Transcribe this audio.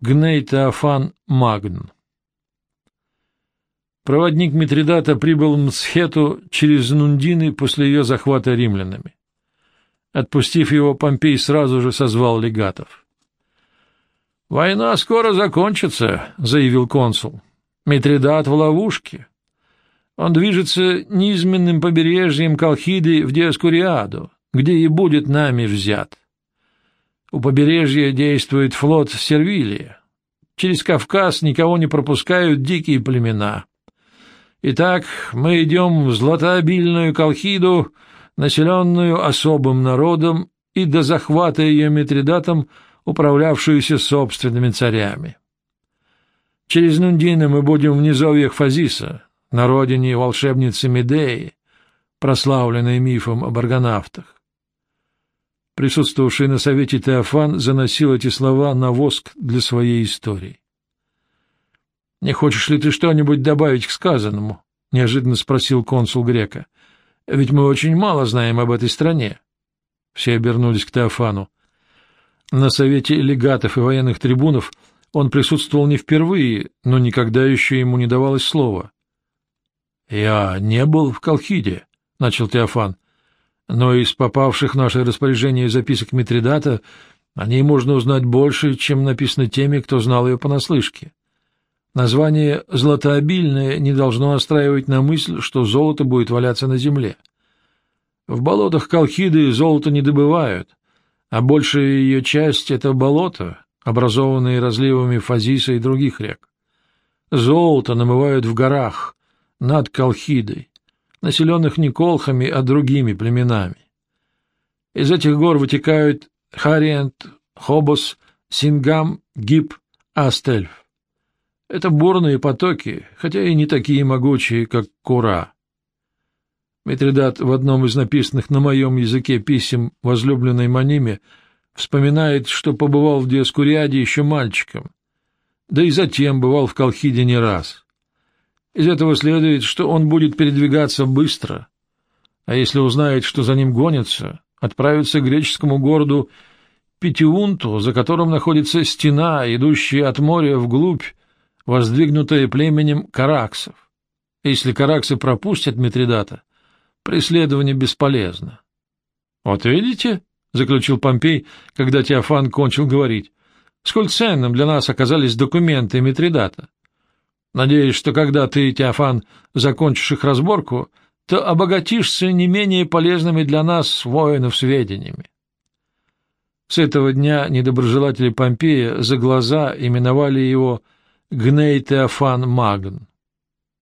Гней Теофан Магн. Проводник Митридата прибыл в Мсхету через Нундины после ее захвата римлянами. Отпустив его, Помпей сразу же созвал легатов. — Война скоро закончится, — заявил консул. — Митридат в ловушке. Он движется низменным побережьем Колхиды в Диаскуриаду, где и будет нами взят. У побережья действует флот Сервилия. Через Кавказ никого не пропускают дикие племена. Итак, мы идем в златообильную Колхиду, населенную особым народом и до захвата ее Митридатом, управлявшуюся собственными царями. Через Нундины мы будем в низовьях Фазиса, на родине волшебницы Медеи, прославленной мифом об аргонавтах. Присутствовавший на совете Теофан заносил эти слова на воск для своей истории. — Не хочешь ли ты что-нибудь добавить к сказанному? — неожиданно спросил консул Грека. — Ведь мы очень мало знаем об этой стране. Все обернулись к Теофану. На совете легатов и военных трибунов он присутствовал не впервые, но никогда еще ему не давалось слова. — Я не был в Колхиде, — начал Теофан но из попавших в наше распоряжение записок Митридата о ней можно узнать больше, чем написано теми, кто знал ее понаслышке. Название «златообильное» не должно настраивать на мысль, что золото будет валяться на земле. В болотах Колхиды золото не добывают, а большая ее часть — это болота, образованные разливами Фазиса и других рек. Золото намывают в горах, над Колхидой, населенных не колхами, а другими племенами. Из этих гор вытекают Хариент, Хобос, Сингам, Гиб, Астельф. Это бурные потоки, хотя и не такие могучие, как Кура. Митридат в одном из написанных на моем языке писем возлюбленной Маниме вспоминает, что побывал в Диаскуриаде еще мальчиком, да и затем бывал в Колхиде не раз. Из этого следует, что он будет передвигаться быстро, а если узнает, что за ним гонятся, отправится к греческому городу Петиунту, за которым находится стена, идущая от моря вглубь, воздвигнутая племенем караксов. Если караксы пропустят Митридата, преследование бесполезно. — Вот видите, — заключил Помпей, когда Теофан кончил говорить, — сколь ценным для нас оказались документы Митридата. Надеюсь, что когда ты, Теофан, закончишь их разборку, то обогатишься не менее полезными для нас, воинов, сведениями. С этого дня недоброжелатели Помпея за глаза именовали его Гней Теофан Магн.